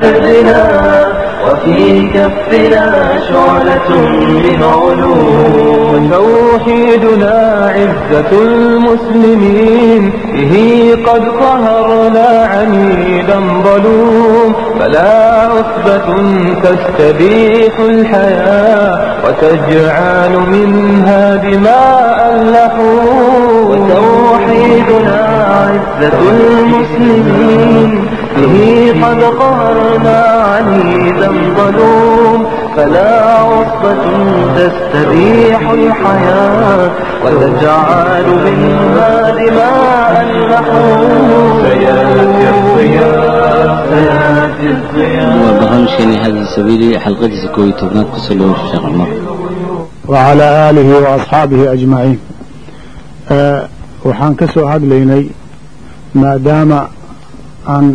فجنا وفي كفنا شعلة من علوم توحيدنا عزة المسلمين به قد ظهرنا عنيدا ظلوم فلا عصبة تستبيح الحياة وتجعل منها دماء اللحوم وتوحيدنا عزة المسلمين به قد قهرنا عنيدا ظلوم فلا عصبة تستبيح الحياة وتجعل منها دماء اللحوم سياتي الضياء السبيل حلقة سكوي تبنات كسلوه الشيخ عمر وعلى آله وأصحابه أجمعين أه وحان كسو هاد ما دام aan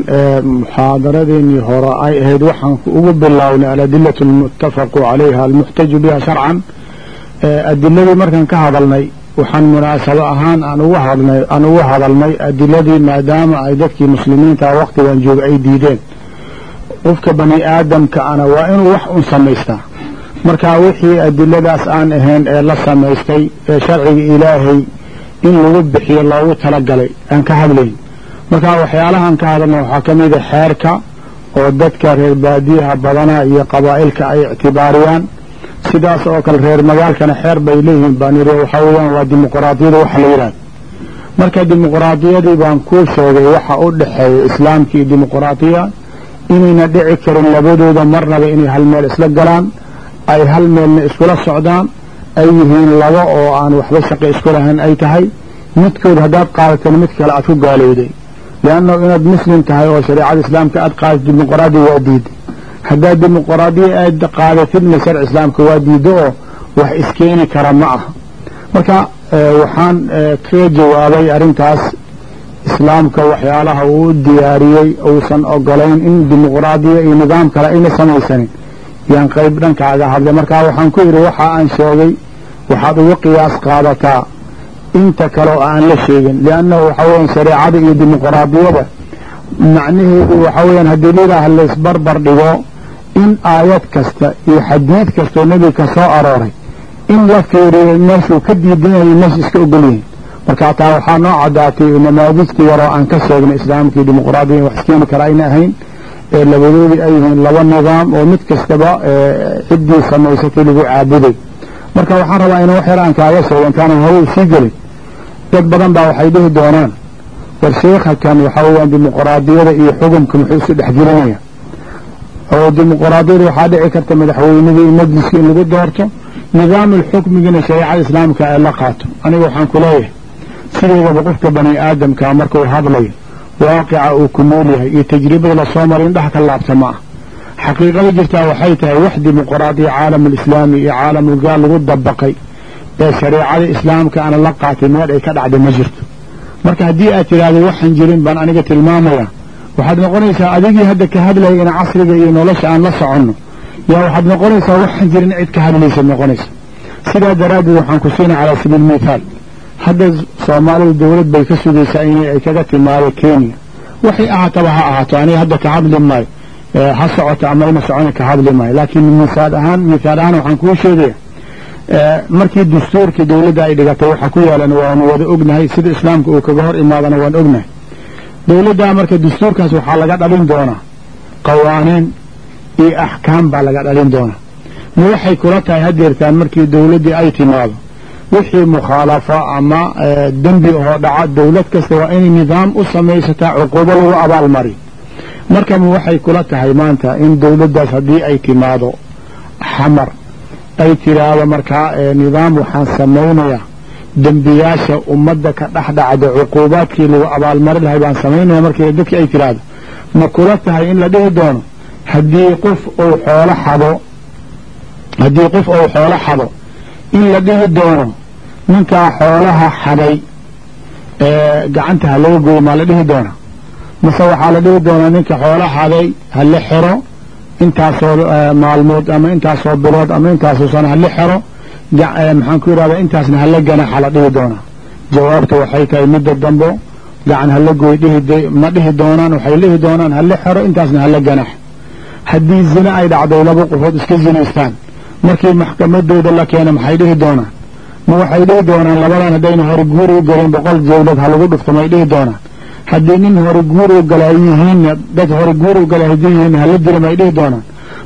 muxaadaradeennii hore ay ahayd waxaan ugu bilownay aladilatu almuttafaqu calayha almuxtaju biha sharcan. Adiladii markaan ka hadalnay waxaan munaasabo ahaan aan ugu hadlnay aan ugu hadalnay adiladii maadaama ay dadkii muslimiinta waqtigan jooga ay diideen. Qofka bani aadamka ana waa inuu wax un samaystaa marka wixii adiladaas aan ahayn ee la samaystay ee sharciga ilaahay in lagu bixiyo loogu talagalay aan ka hadlayn marka waxyaalahaan ka hadalna waxaa ka mida xeerka oo dadka reer baadiyaha badana iyo qabaa'ilka ay ictibaariyaan sidaas oo kale reer magaalkana xeer bay leeyihiin baan yidhi waxaa weeyaan waa dimuquraadiyada waxa la yidhahda marka dimuquraadiyadii baan kuu sheegay waxa u dhexeeya islaamka iyo dimuquraadiya inayna dhici karin labadooda marnaba inay hal meel isla galaan ay hal meelna iskula socdaan ay yihiin laba oo aan waxba shaqo isku lahayn ay tahay midkood haddaad qaadateen mid kale aad ku gaalowday leannahu inaad muslim tahay oo shareecada islaamka aad qaadato dimuquraadiya waa diiday haddaad dimuquraadiya aad qaadatidna sharci islaamka waa diido oo wax iskeeni kara ma aha marka waxaan kaga jawaabay arrintaas islaamka waxyaalaha uu diyaariyey uusan ogolayn in dimuquraadiya iyo nidaam kale ayna samaysanin yaan qayb dhankaaga hadlay markaa waxaan ku yidhi waxa aan sheegay waxaad ugu qiyaas qaadataa inta kale oo aan la sheegin liannahu waxa weeyaan shareecada iyo dimuquraadiyada macnaheedu waxa weeyaan haddii lilaah laysbarbar dhigo in aayad kasta iyo xadiid kastoo nebiga ka soo arooray in la fiiriyo meeshuu ka diidanayo meesha iska ogol yihiin marka taa waxaa noo caddaatay namaadijta yaroo aan ka sheegnay islaamka iyo dimuquraadiya wax iskeeni kara ayna ahayn ee labadoodii ay yihiin laba nidaam oo mid kastaba ciddii samaysatay lagu caabuday marka waxaan rabaa ina wax aan kaaga sheego intaanan hore sii gelin dad badan baa waxay dhihi doonaan war sheekhakan waxaa weeyaan dimuquraadiyada iyo xukumka muxuu isu dhex gelinaya oo dimuquraadiyada waxaa dhici karta madaxweynadii majliska in lagu doorto nidaamul xukmigana shareecada islaamka ee la qaato. Aniga waxaan ku leeyahay sideedaba qofka bani aadamka markuu hadlayo waaqica uu ku nool yahay iyo tajribada la soo maray indhaha ka laabta ma ah xaqiiqada jirtaa waxay tahay wax dimuquraadiya caalamulislaami iyo caalamulgaal lagu dabaqay. Ee shareecada islaamka ana la qaatay meel ay ka dhacday ma jirto. Marka haddii aad tidhaahdo waxaan jirin baan aniga tilmaamaya waxaad noqonaysaa adigii hadda ka hadlaya in casriga iyo nolosha aan la soconno. Yaa waxaad noqonaysaa waxaan jirin cid ka hadlaysaad noqonaysa. Sidaa daraaddeed waxaan ku siinay calaa sabiil mithaal hadda soomaalida dawlad bay ka sugaysaa in ay kaga timaado kenya. Waxay ahaataba ha ahaato aniga hadda ka hadli maayo ha socoto ama ina socona ka hadli maayo. Laakiin misaal ahaan mithaal ahaan waxaan kuu sheegaya markii dastuurkii dawladda ay dhigatay waxa ku yaalan waanu wada ognahay sida islaamka uu kaga hor imaadana waan ognahay. Dawladdaa marka dastuurkaas waxaa laga dhalin doonaa qawaaniin iyo axkaam baa laga dhalin doonaa. Ma waxay kula tahay hadeertaan markii dawladdii ay timaado? Wixii mukhaalafo ama dembi oo dhaca dawlad kasta waa inay nidaam u samaysataa cuquubo lagu abaalmariyo marka ma waxay kula tahay maanta in dawladdaas haddii ay timaado xamar ay tiraahdo markaa nidaam waxaan samaynayaa dembiyaasha ummadda ka dhex dhacda cuquubaadkii lagu abaalmari lahay baan samaynaya markii dadkii ay tiraahdo ma kula tahay in la dhihi doono haddii qof uu xoolo xado haddii qof uu xoolo xado in la dhihi doono ninkaa xoolaha xaday gacanta ha laga goyo maa la dhihi doona mase waxaa la dhihi doonaa ninka xoolo xaday ha la xiro. Intaasoo maalmood ama intaasoo bilood ama intaasoo sano ha la xiro. Maxaan ku yidhahdaa intaasna hala ganaxa la dhihi doonaa. Jawaabta waxay tahay midda dambo gacan hala goy dhihi ma dhihi doonaan waxay dhihi doonaan hala xiro intaasna hala ganax haddii zine ay dhacday laba qofood iska zinaystaan markii maxkamadooda la keena maxay dhihi doonaan? Ma waxay dhihi doonaan labadan haddayna hore guur u galin boqol jawlad ha lagu dhufto may dhihi doonaan haddii nin hore guur u ay dad hore guur u hala dilo may dhihi doonaan?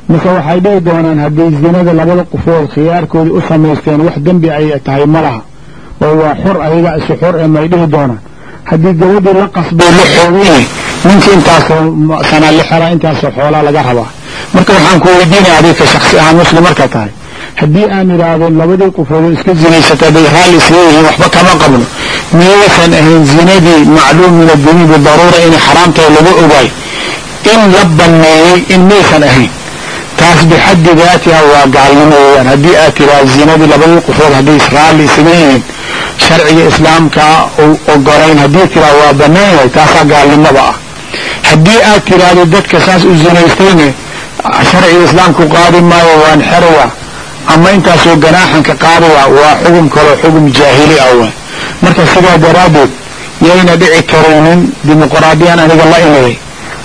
Mise waxay dhihi doonaan haddii zinada labada qofood khiyaarkoodii u samaysteen wax dembi ay tahay ma laha. Oo waa xor ayaga isu xor ee may dhihi doonaan. Haddii gabadhii la qasbay la xoogay ninkii intaasoo sanaa la xelaa intaasoo xoolaa laga rabaa. Marka waxaan ku weydiinaya adika shaksi ahaan muslim markaa tahay haddii aan idhaahdo labadii qofoodoo iska zinaysata bay raalli yihiin waxba kama qabno miyaysan ahayn zinadii macluum min addiini bidaruura inay xaraamtahay laga ogaay. In la banneeyey in maysan ahayn taas bixaddi daatiha waa gaalnimo weeyaan. Haddii aad tiraa zinadii labadii qofood hadday raalli isaga yihiin sharciga islaamkaa u ogolayn haddii tiraa waa bannaan yahay taasaa gaalnimada ah. Haddii aad tiraahdo dadka saas u zinaystayne sharciga islaamku qaadi maayo waan xeraya ama intaasoo ganaaxanka qaadaya waa xugum kaloo xugum jaahili ah w marka sidaa daraaddeed yayna dhici karaynin dimuqraadiyan aniga la imiday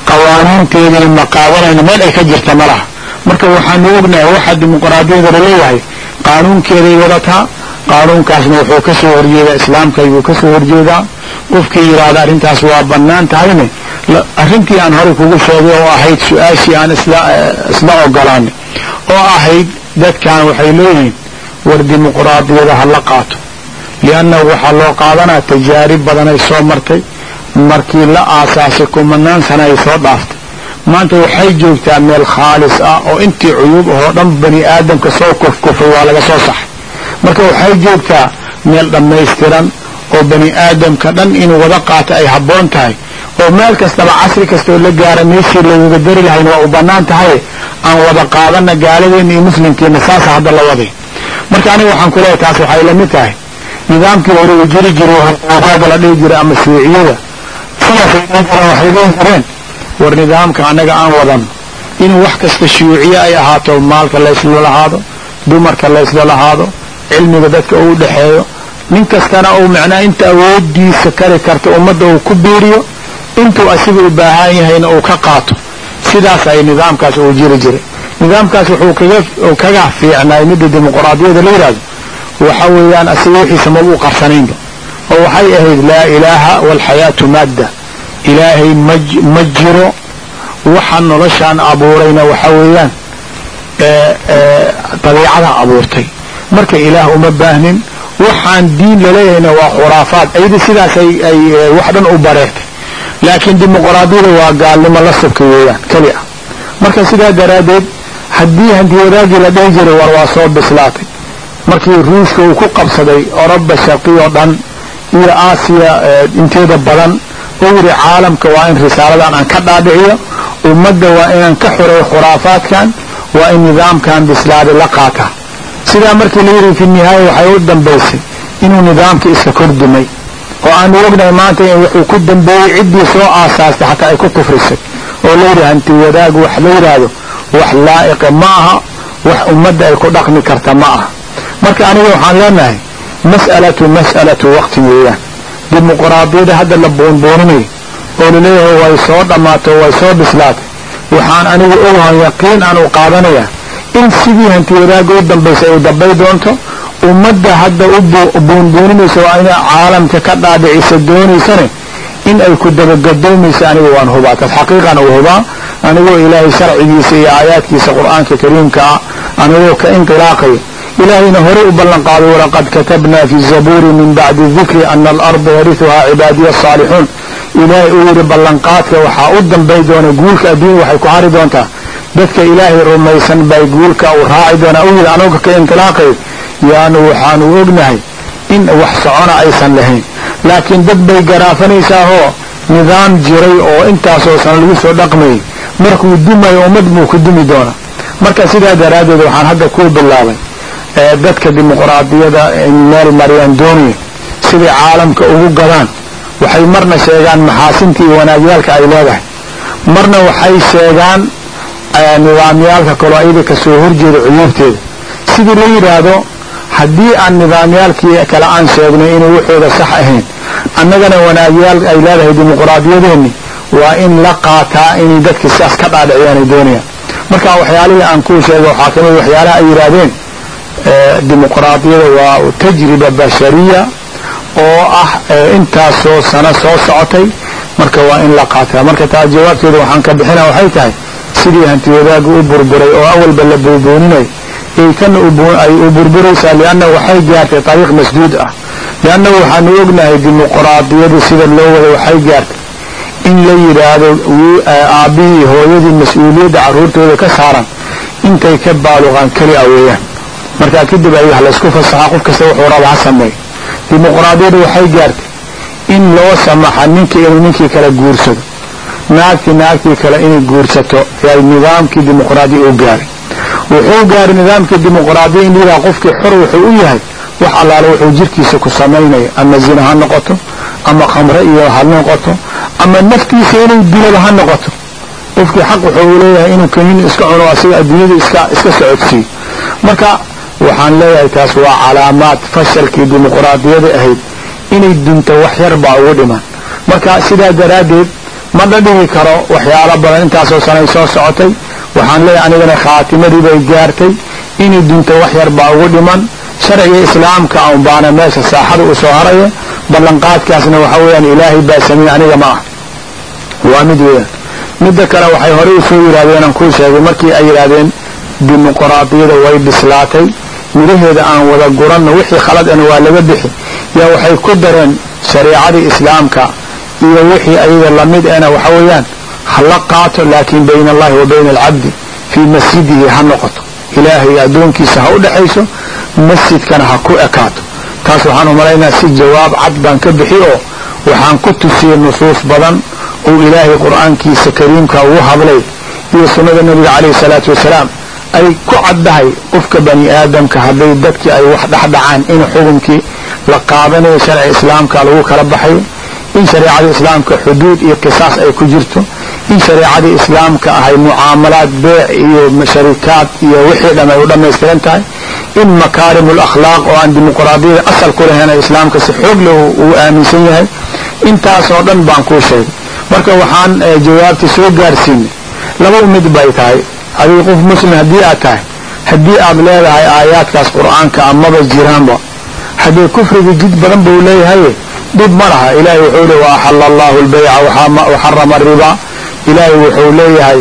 qawaaniinteedina ma qaadanayno meel ay ka jirta ma laha. Marka waxaanu ognahay waxaa dimuqraadiyada la leeyahay qaanuunkeeday wadataa qaanuunkaasna wuxuu ka soo horjeedaa islaamka ayuu ka soo horjeedaa. Qofkii yidhaahda arrintaas waa bannaan tahayne arrintii aan horey kugu sheegay oo ahayd su'aashii aan isla ogolaanay oo ahayd dadkan waxay leeyihiin war dimuqraadiyada ha la qaato liannahu waxaa loo qaadanaa tajaarib badanay soo martay markii la aasaasay kumanaan sana ay soo dhaaftay maanta waxay joogtaa meel khaalis ah oo intii cuyuub ahoo dhan bani aadamka soo kufkufay waa laga soo saxay marka waxay joogtaa meel dhammaystiran oo bani aadamka dhan inuu wada qaato ay habboon tahay oo meel kastaba casri kastaoo la gaara meeshii lagaga dari lahayn waa u bannaan tahay aan wada qaadana gaaladeena iyo muslimkeena saasa hadda la waday marka aniga waxaan ku leeyahay taas waxay la mid tahay nidaamkii hore uu jiri jiray raaga la dhihi jiray ama shuuciyada sidaasay waxay dhihi jireen war nidaamka annaga aan wadano inuu wax kasta shuuciye ay ahaato maalka laysla lahaado dumarka laysla lahaado cilmiga dadka uu dhexeeyo nin kastana uu macnaa inta awoodiisa kari karta ummadda uu ku biiriyo intuu asiga u baahan yahayna uu ka qaato. Sidaas ay nidaamkaas uu jiri jiray. Nidaamkaas wuxuu kaga kaga fiicnaay midda dimuqraadiyada la yidhahdo waxa weeyaan asiga wixiisa mabuu qarsanaynba. oo waxay ahayd laa ilaaha waalxayaatu maadda. Ilaahay ma ma jiro waxa noloshaan abuurayna waxa weeyaan dabiicada abuurtay. Marka ilaah uma baahnin waxaan diin laleeyahayna waa khuraafaad ayada sidaas ay wax dhan u bareertay laakiin dimuqraadiyada waa gaalnimo la subka weeyaan keli ah marka sidaa daraaddeed haddii hanti wadaagii la dhihi jiray war waa soo bislaatay markii ruushka uu ku qabsaday oroba shaqiyoo dhan iyo aasiya inteeda badan oo yidhi caalamka waa in risaaladan aan ka dhaadhiciyo ummadda waa inaan ka xoreeyo khuraafaadkan waa in nidaamkan bislaaday la qaata sidaa markii la yidhi fi nihaaya waxay u dambaysay inuu nidaamkii iska kordumay oo aanu ognahay maanta in wuxuu ku dambeeyey ciddii soo aasaastay xataa ay ku kufrisay oo la yidhi hanti wadaag wax la yidhaahdo wax laa'iqa ma aha wax ummadda ay ku dhaqmi karta ma aha marka aniga waxaan leenahay mas'alatu mas'alatu waqti weeyaan. Dimuqraadiyada hadda la boonbooninayo oo la leeyahay way soo dhammaato way soo bislaatay. Waxaan anigu ogahan yaqiin aan u qaadanaya in sidii hanti wadaaga u dambaysa ay dambay doonto ummadda hadda u buunbuuninaysa waa ina caalamka ka dhaadhicisa doonaysane in ay ku dabagadoomaysa aniga waan hubaa. Taas xaqiiqan u hubaa anigoo ilaahay sharcigiisa iyo aayaadkiisa qur'aanka kariimka ah anigoo ka inqilaaqayo ilaahayna horey u ballan qaaday walaqad katabna fi zabuuri min bacdi dikri ana alarda yarihuhaa cibaadiya asaalixuun ilaahay uu yidhi ballanqaadka waxaa u dambay doona guulka adduunya waxay ku hari doontaa dadka ilaahay rumaysan bay guulka uu raaci doonaa u yidhi anooga ka inqilaaqayo yaanu waxaanu ognahay in wax socona aysan lahayn laakiin dad bay garaafanaysaahoo nidaam jiray oo intaasoo sana lagu soo dhaqmayay markuu dumayo ummad buu ku dumi doonaa marka sidaa daraaddeed waxaan hadda kuu bilaabay dadka dimuqraadiyada meel mariyaan doonaya siday caalamka ugu gadaan. Waxay marna sheegaan maxaasintii wanaagyaalka ay leedahay. Marna waxay sheegaan nidaamyaalka kaloo ayada ka soo horjeeda cuyuubteeda sidii la yidhaahdo haddii aan nidaamyaalkii kale aan sheegnay inay waxooda sax ahayn annagana wanaagyaal ay leedahay dimuqraadiyadeenni waa in la qaataa inay dadka sidaas ka dhaadhiciyaanay doonayaan marka waxyaalihii aan kuu sheegay waxaa ka mid waxyaalaha ay yidhaahdeen dimuqraadiyada waa tajriba bashariya oo ah intaasoo sano soo socotay. Marka waa in la qaataa marka taa jawaabteeda waxaan ka bixina waxay tahay sidii hanti wadaaga u burburay oo awalba la buubuuninay ay kana ay u burburaysaa lianna waxay gaartay ariiq masduud ah. Liannahu waxaanu ognahay dimuqraadiyadu sida loo wada waxay gaartay in la yidhaahdo aabbihii hooyadii mas'uuliyadda carruurtooda ka saaran intay ka baaluqaan keli a weeyaan markaa kadib ay wax laysku fasaxaa qof kasta wuxuu raba ha sameeyo. Dimuqraadiyadu waxay gaartay in loo samaxa ninka inuu ninkii kala guursado. Naagtii naagtii kale inay guursato ay nidaamkii dimuqraadiya u gaaray. Wuxuu gaaray nidaamkii dimuqraadiya in yidhaha qofkii xor wuxuu u yahay wax allaale wuxuu jirkiisa ku samaynaya ama zina ha noqoto ama khamre iyo ha noqoto ama naftiisa inay dilaba ha noqoto. Qofkii xaq wuxuu leeyahay inuu kaniin iska cuno asiga adduunyada iska socodsiiyo. Marka waxaan leeyahay taas waa calaamaad fashalkii dimuqraadiyada ahayd inay dunto wax yar baa ugu dhiman. Marka sidaa daraaddeed ma dhadhigi karo waxyaalo badan intaasoo sanay soo socotay. Waxaan leeyahay anigana khaatimadii bay gaartay inay dunto wax yar baa ugu dhiman. Sharciga islaamka un baana meesha saaxada u soo haraya ballanqaadkaasna waxa weeyaan ilaahay baa sameeye aniga ma ah waa mid weeyaan. Midda kale waxay horey u soo yidhahdeen aan kuu sheegay markii ay yidhaahdeen dimuqraadiyada way bislaatay midhaheeda aan wada guranno wixii khaladana waa laga bixi. Yaa waxay ku dareen shareicadii islaamka iyo wixii ayaga la mid ena waxa weeyaan hala qaato laakiin bayna allahi wa bayna alcabdi fii masjidihi ha noqoto. Ilaahay addoonkiisa ha u dhexayso masjidkana ha ku ekaato. Taas waxaan u malaynaa si jawaab cad baan ka bixi oo waxaan ku tusiyey nusuus badan uu ilaahay qur'aankiisa kariimka ugu hadlay iyo sunnada nebiga calayhi salaatu wasalaam ay ku caddahay qofka bani aadamka hadday dadkii ay wax dhexdhacaan in xukunkii la qaadanayo sharci islaamka lagu kala baxayo in shareecada islaamka xuduud iyo qisaas ay ku jirto in shareecadii islaamka ahay mucaamalaad beec iyo sharikaad iyo wixii dham ay u dhammaystiran tahay in makaarim lakhlaaq oo aan dimuqraadiyada asal ku lahayn islaamka si xoog leh uu aaminsan yahay. Intaasoo dhan baan kuu sheegay. Marka waxaan jawaabta soo gaarsiinay. Laba mid bay tahay adiga qof muslim haddii aad tahay haddii aad leedahay aayaadkaas qur'aanka amaba jiraanba haddee kufriga jid badan buu leeyahay dhib ma laha. Ilaahay wuxuu le waaxala allahu lbayca waxarama aribaa ilaahay wuxuu leeyahay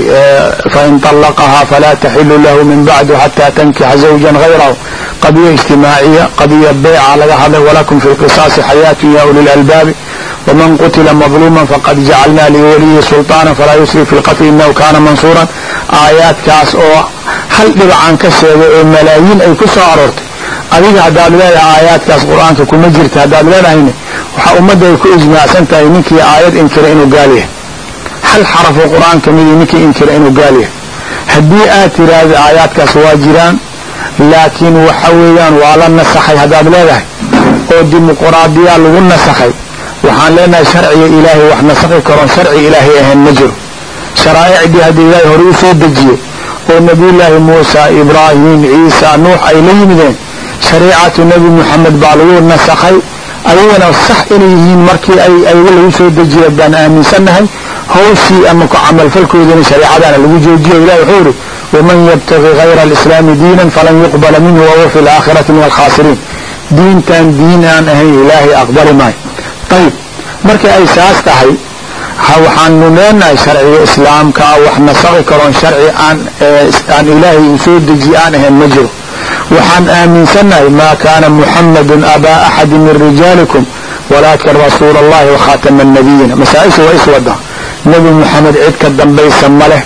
fain طalaqahaa falaa taxilu lahu min bacdu xataa tankixa zawjan hayrahu qadiya ijtimaaciya qadiya beyca laga hadlay walakum fi lqisaasi xayaatu ya uli lalbaabi wman qutila madluuma faqad jacalna liwaliyi sulطaana falaa yusrif fi lqatli inahu kana mansuuran aayaadkaas oo hal dhibcan ka sheegay oo malaayiin ay ku soo aroortay. Adiga haddaad leedahay aayaadkaas qur'aanka kuma jirta haddaad leedahayna waxaa ummadda ay ku ijmaacsan tahay ninkii aayad inkira inuu gaal yahay. Hal xarafoo qur'aanka midii ninkii inkira inuu gaal yahay. Haddii aad tiraahda aayaadkaas waa jiraan laakiin waxa weeyaan waa la nasakhay haddaad leedahay oo dimuqraadiya lagu nasakhay waxaan leenahay sharciga ilaahay wax nasakhi karoon sharci ilaahay ahayn ma jiro sharaa'icdii haddii ilaahay hore u soo dejiyey oo nebiyullaahi muusa ibraahim ciisa nuux ay la yimideen shariicatu nebi moxamed baa lagu nasakhay ayagana sax inay yihiin markii ay ayaga lagu soo dejiya baan aaminsannahay hawshii ama ku camalfalkoodana shareicadaana lagu joojiyo ilahi wuxuu yihi waman yabtagi hayra alislaami diinan falan yuqbala minhu wahuwa fi laakhirati min alkhaasiriin diintan diin aan ahayn ilaahay aqbali maayo. Ayib markii ay saas tahay waxaanu leenahay sharciga islaamka wax nasakhi karoon sharci aan aan ilaahay u soo dejiye aan ahayn ma jiro. Waxaan aaminsannahay maa kaana muxamadun abaa axadi min rijaalikum walaakin rasuula allahi wakhaatama annabiyiina masaa-isha waa iswada nebi moxamed cid ka dambaysa ma leh.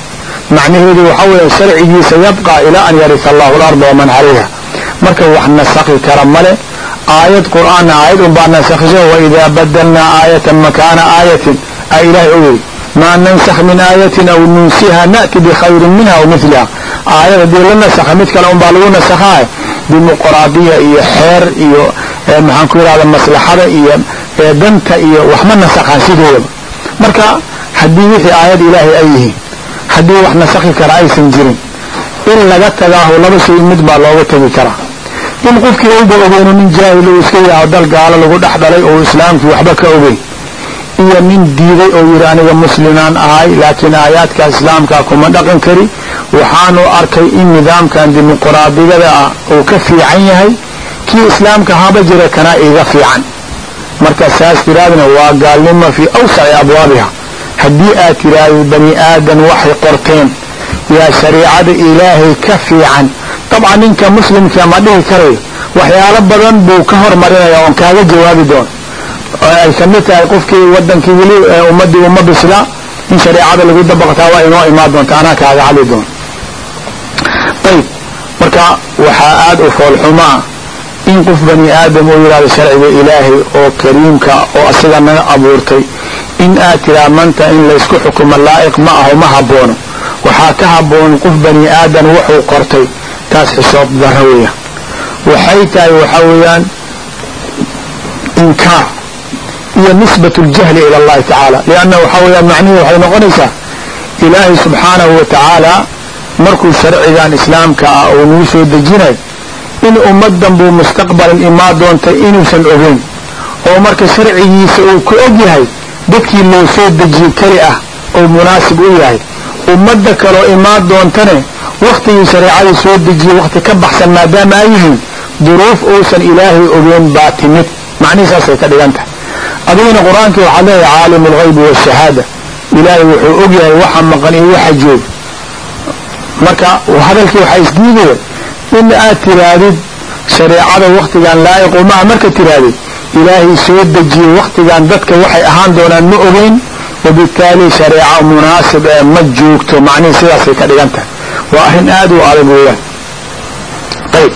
Macnaheedu waxa weeye sharcigiisa yabqaa ilaa an yarisa allahu alarda waman calayha marka wax nasakhi kara male aayad qur'aanna aayad unbaa nasakhiso waidaa badalnaa aayatan makaana aayatin a ilahay ogeey maa nansakh min aayatin aw nunsiha na'ti bikhayrin minha aw miliha aayad haddii la nasakha mid kale unbaa lagu nasakhaa dimuqraadiya iyo xeer iyo maxaan ku yidhahda maslaxada iyo danta iyo waxma nasakhaan sidoodaba marka haddii wixii aayad ilaahay ay yihiin haddii wax nasakhi kara aysan jirin in laga tagaaho laba shay mid baa looga tegi karaa. In qofkii uba ogeyno nin jaahil uu iska yidhaaho dal gaalo lagu dhex dhalay oo islaamkii waxba ka ogeyn iyo nin diiday oo yidhi aniga muslimaan ahay laakiin aayaadka islaamka kuma dhaqan kari. Waxaanu arkay in nidaamkan dimuquraadiyada ah uu ka fiican yahay. Kii islaamka haba jira kanaa iga fiican. Marka saas tiraadna waa gaalnimo fii awsaci abwaabiha. Haddii aad tiraahdo bani aadan waxay qorteen yaa shariicada ilaahay ka fiican. Dabcan ninka muslimka ma dhihi karayo waxyaalo badan buu ka hormarinaya oon kaaga jawaabi doon oo ay ka mid tahay qofkii wadankii weli ummadii uma bisla in shareecada lagu dabaqtaa waa inoo imaan doonta anaa kaaga hadli doon. Ayb marka waxaa aada u foolxumaa in qof bani aadam uu yidhahdo sharciga ilaahay oo kariimka oo asaga naga abuurtay in aad tiraa manta in laysku xukumo laa'iq ma aho ma haboono waxaa ka haboon qof bani aadan wuxuu qortay taas xisoob daro weya waxay tahay waxaa weeyaan inkaar iyo nisbat اljahli ilى اllahi tacaala lianna waxaa weyaan macnihi waxay noqonaysaa ilaahay subxaanahu wa tacaala markuu sharcigan islaamka ah uu nagu soo dejinay in ummadan buu mustaqbalan imaa doontay inuusan ogeyn oo marka sharcigiisa uu ka og yahay dadkii loo soo dejiye keli ah oo munaasib u yahay ummadda kaloo imaa doontane waktigii shareecadii soo dejiye wakti ka baxsan maadaama ay yihiin duruuf uusan ilaahay ogeyn baa timid macnihi saasay ka dhigan tahay adiguna qur'aankii waxaad leedahay caalimu alghaybi waashahaada ilaahay wuxuu og yahay waxa maqan iyo waxa joog marka hadalkii waxaa isdiidaya in aad tiraadid shareecada waktigan laa'iqu maha marka tiraadid ilaahay soo dejiyey waktigan dadka waxay ahaan doonaan ma ogeyn wabittaali shareeca munaasib ee ma joogto. Macnihii sidaasay ka dhigan tahay. Waa arrin aada u adag weeyaan. Ayb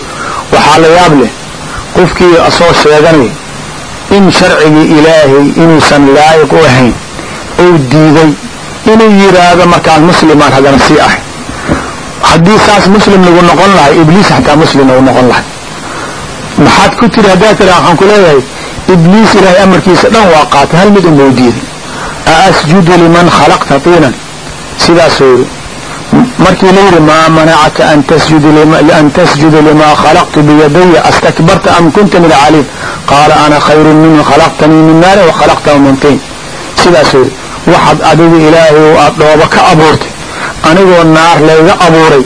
waxaa la yaab leh qofkii asoo sheeganay in sharcigii ilaahay inuusan laa'iq u ahayn ou diiday inuu yidhaahdo markaan muslimaan haddana sii ahay. Haddii saas muslim lagu noqon lahay ibliis xataa muslim lagu noqon lahay. Maxaad ku tiri haddaa tira waxaan ku leeyahay ibliis ilaahay amarkiisa dhan waa qaatay hal mid unbau diiday. A asjudu liman khalaqta tiinan. Sidaasuu yidhi markii la yidhi maa manacaka an tasjuda limaa khalaqtu biyadaya astakbarta am kunta min alcaliim qaala ana khayrun minhu khalaqtanii min naarin wa khalaqtahu min tiin. Sidaasuu yidhi waxaad adiga ilaahay aad dhooba ka abuurtay. Anigoo naar layga abuuray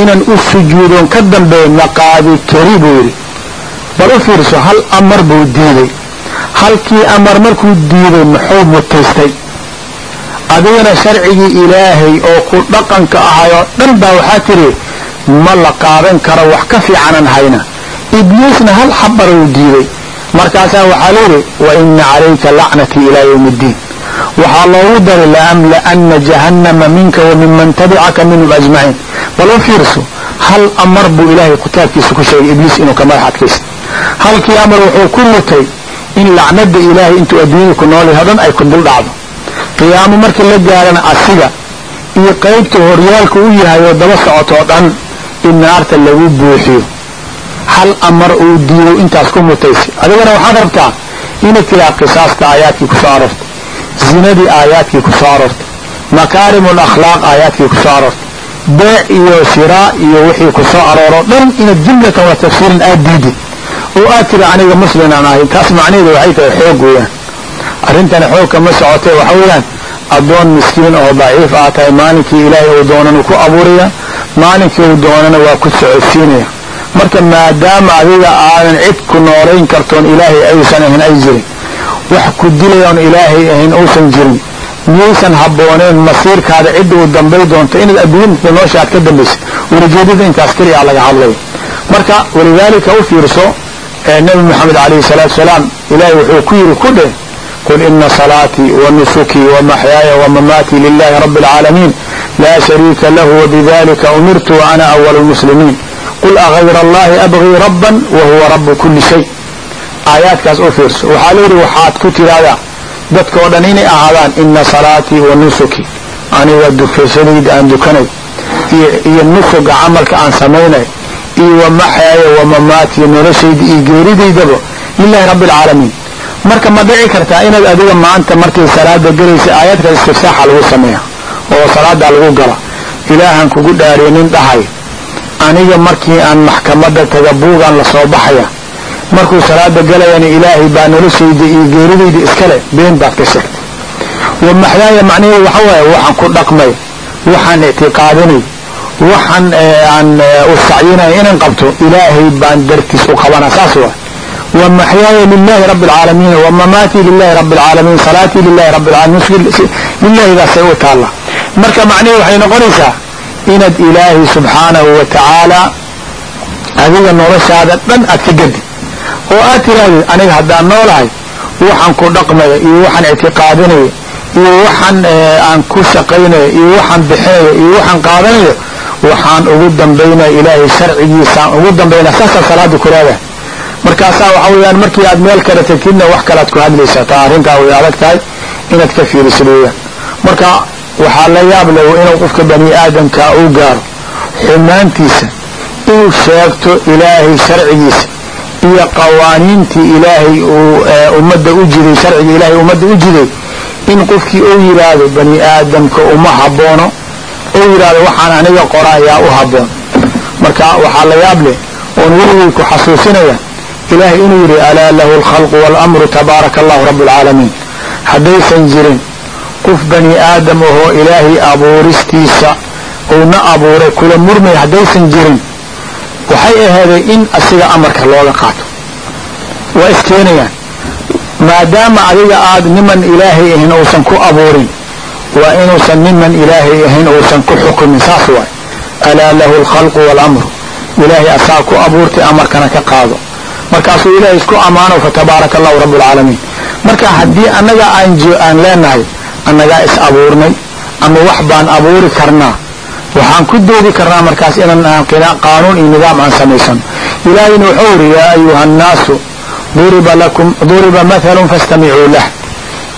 inaan u sujuudoon ka dambeeya ma qaadi kari buu yidhi. Bal u fiirso hal amar buu diiday. Halkii amar markuu diiday muxuu mutaystay adigana sharcigii ilaahay oo ku dhaqanka ahay oo dhan baa waxaa tiri ma la qaadan karo wax ka fiicanan hayna. Ibliisna hal xabar uu diiday. Markaasaa waxaa layidhi wa ina calayka lacnatii ilaa yowmi اddiin waxaa loogu daray laamla'ana jahannama minka wa minman tabicaka minhum ajmaciin. Bal u fiirso hal amar buu ilaahay kitaabkiisa ku sheegay ibliis inuu ka madax adkaysta halkii amar wuxuu ku mutay in lacnada ilaahay intuu adduunyada ku noolay hadan ay ku dul dhacdo qiyaamo markii la gaarana asiga iyo qaybta horyaalka u yahay oo daba socotoo dhan in naarta lagu buuxiyo. Hal amar uu diido intaas ku mutaysa adigana waxaad rabtaa inay tiraa qisaasta aayaadkii ku soo arortay zinadii aayaadkii ku soo arortay makaarim lakhlaaq aayaadkii ku soo arortay beec iyo shiraa iyo wixii ku soo arooro dhan inaad jumlatan wa tafsiiran aad diidid oo aad tiri aniga muslimaan ahay. Taas macnaheedu waxay tahay xoog weeyaan. Arrintani xoogka ma socotee waxa weeyaan addoon miskiin oo daciif aa tahay. Maalinkii ilaahay uu doonana ku abuuraya maalinkii uu doonana waa ku socodsiinaya. Marka maadaama adiga aadan cid ku noolayn kartoon ilaahay aysan ahayn ay jirin. Wax ku dilayoon ilaahay ahayn uusan jirin. Miyaysan habbooneen masiirkaada cidda uu dambay doonto inaad adduunyada noosha aad ka dambaysa. Walajeedada intaas keliya a laga hadlaya. Marka walidaalika u fiirso nabi moxamed calayhi salaatu salaam ilaahay wuxuu ku yidhi ku dheh qul ina maxyaaya wa mamaatii lilahi rabbi اlcaalamiin laa shariika lahu wabidalika umirtu wa ana awal اlmuslimiin qul agayra allahi abgii rabban wa huwa rabu kuli shay aayaadkaas u fiirso waxaa layidhi waxaad ku tiraahdaa dadka oo dhan inay ahaadaan ina salaatii wa nusuki aniga dukashadayda aan dukanay iyo nusuga camalka aan samaynay iyo wa maxyaaya wa mamaatiya noloshayda iyo geeridaydaba lilahi rabbi alcaalamiin marka ma dhici kartaa inaad adiga maanta markay salaada gelaysa aayaadka istiftaaxa lagu sameeya oo salaadaa lagu gala ilaahan kugu dhaariya nin dhahay aniga markii aan maxkamada taga buugaan la soo baxaya markuu salaada galayana ilaahay baa noloshayda iyo geeridayda iskale been baad ka sheegtay. Wa maxyaaya macnaheedu waxa waaye waxaan ku dhaqmay waxaan ictiqaadinay waxaan aan u sacyinay inaan qabto ilaahay baan dartiis u qabana saas waa lilahi rabi alcaalamiin wa mamaatii lilahi rabi alcaalamiin salaatii lilahi rabi alcaalamiin lilahidaasay u taalla. Marka macnaheedu waxay noqonaysaa inaad ilaahay subxaanahu wa tacaala adiga noloshaada dhan aad ka gadi. Oo aad tirahdid aniga haddaan noolahay waxaan ku dhaqmaya iyo waxaan ictiqaadinaya iyo waxaan aan ku shaqaynaya iyo waxaan bixinaya iyo waxaan qaadanayo waxaan ugu dambaynaya ilaahay sharcigiisaan ugu dambaynaya saasaa salaada ku leedahay markaasaa waxa weeyaan markii aad meel kale tagtidna wax kalead ku hadlaysaa. Taa arrintaa way adag tahay inaad ka fiirisid weeyaan marka waxaa la yaab leh inuu qofka bani aadamka u gaaro xumaantiisa inuu sheegto ilaahay sharcigiisa iyo qawaaniintii ilaahay uu ummadda u jiday sharciga ilaahay ummadda u jiday in qofkii uu yidhaahdo bani aadamka uma haboono uu yidhaahdo waxaan aniga qora ayaa u haboon marka waxaa la yaab leh oon weligay ku xasuusinaya ilaahay inuu yidhi alaa lahu alkhalqu waalamru tabaaraka allahu rabi alcaalamiin haddaysan jirin qof bani aadam ahoo ilaahay abuuristiisa uuna abuuray kula murmay haddaysan jirin waxay ahaaday in asiga amarka looga qaato. Waa iskeenayaan maadaama adiga aad niman ilaahay ahayn uusan ku abuurin waa inuusan niman ilaahay ahayn uusan ku xukumin saas waay. Alaa lahu alkhalqu waalamru ilaahay asaa ku abuurtay amarkana ka qaado markaasuu ilaahay isku ammaano fatabaaraka allahu rabi alcaalamiin marka haddii annaga aan leenahay annagaa is abuurnay ama wax baan abuuri karnaa waxaan ku doodi karnaa markaas inaan qaanuun iyo nidaam aan samaysan. Ilaahayna wuxuu uri yaa ayuha annaasu duriba mathalun fastamicuu lah.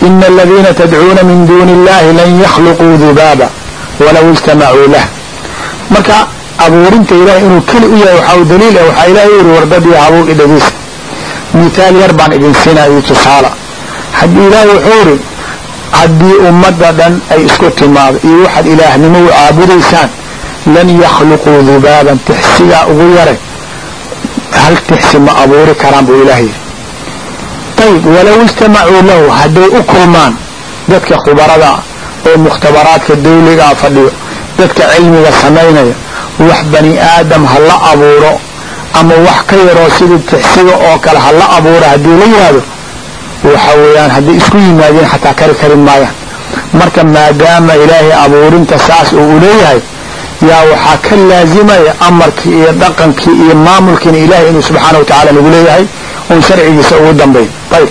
Ina aladiina tadcuuna min duuni illahi lan yakhluquu dubaaba walow ijtamacuu lah. Marka abuurinta ilahay inuu keli u yahay waxaa u daliil ah waxaa ilahay yiri wardadii habuug idhagiisa mithaal yar baan idin siinaa iyo tusaala haddii ilaahay wuxuu iri haddii ummadda dhan ay isku timaado iyo waxaad ilaahnimo u caabudaysaan lan yakhluquu dubaaban tixsigaa ugu yare hal tixsi ma abuuri karaan buu ilaah yidhi. Ayib walow ijtamacuu lahu hadday u kulmaan dadka khubarada oo mukhtabaraadka dawligaa fadhiyo dadka cilmiga samaynaya wax bani aadam ha la abuuro ama wax ka yaroo sidii tixsiga oo kale ha la abuuro haddii la yihahdo waxa weeyaan hadday isku yimaadeen xataa kari karin maayaan. Marka maadaama ilaahay abuurinta saas uu u leeyahay yaa waxaa ka laazimaya amarkii iyo dhaqankii iyo maamulkiina ilahay inuu subxaana wa tacala lagu leeyahay un sharcigiisa ugu dambayn ayb